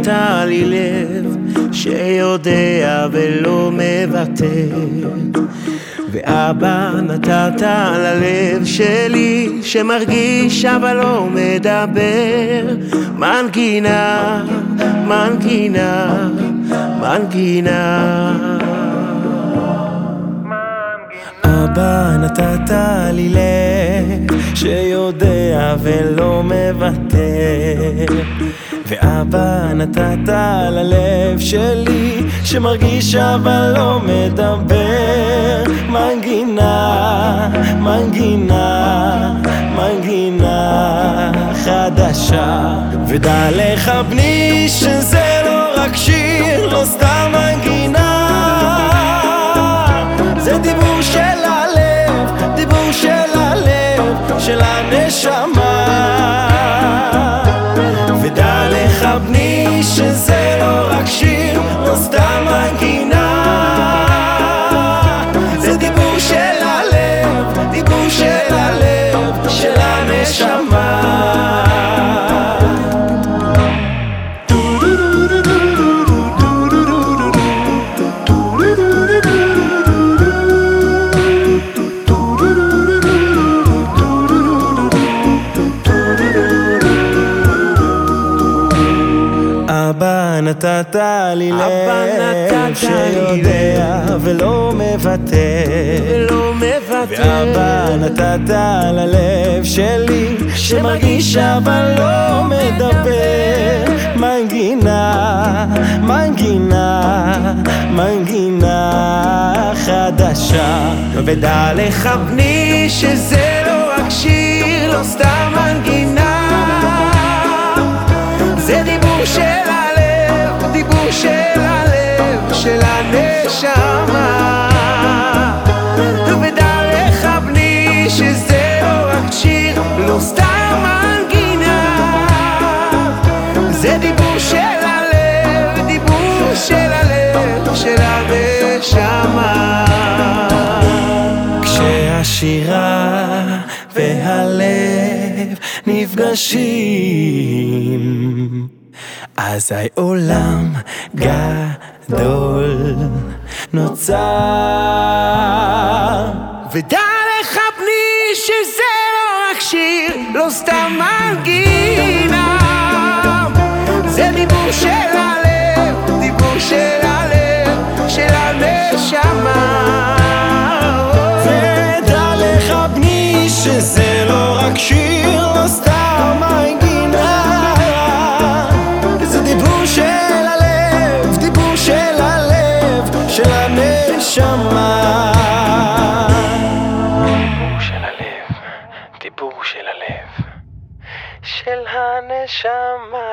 נתת לי לב שיודע ולא מוותר ואבא נתת ללב שלי שמרגיש אבל לא מדבר. מנגינה, מנגינה, מנגינה. אבא נתת לי לב שיודע ולא מוותר. ואבא נתת ללב שלי שמרגיש אבל לא מדבר. מנגינה, מנגינה, מנגינה חדשה. ודע לך בני שזה לא רק שיר, לא סתם של נתת לי לב שיודע ולא מוותר ולא מוותר ואבא נתת ללב שלי שמרגיש אבל לא מדבר. מנגינה, מנגינה, מנגינה חדשה. ודע לך בני שזה לא רק שיר, לא סתם מנגינה. זה דיבור הנשמה כשהשירה והלב נפגשים אזי עולם גדול נוצר. ודע לך בני שזה לא רק שיר, לא סתם מנגינה זה דיבור של הנשמה דיבור של הלב, דיבור של הלב, של הנשמה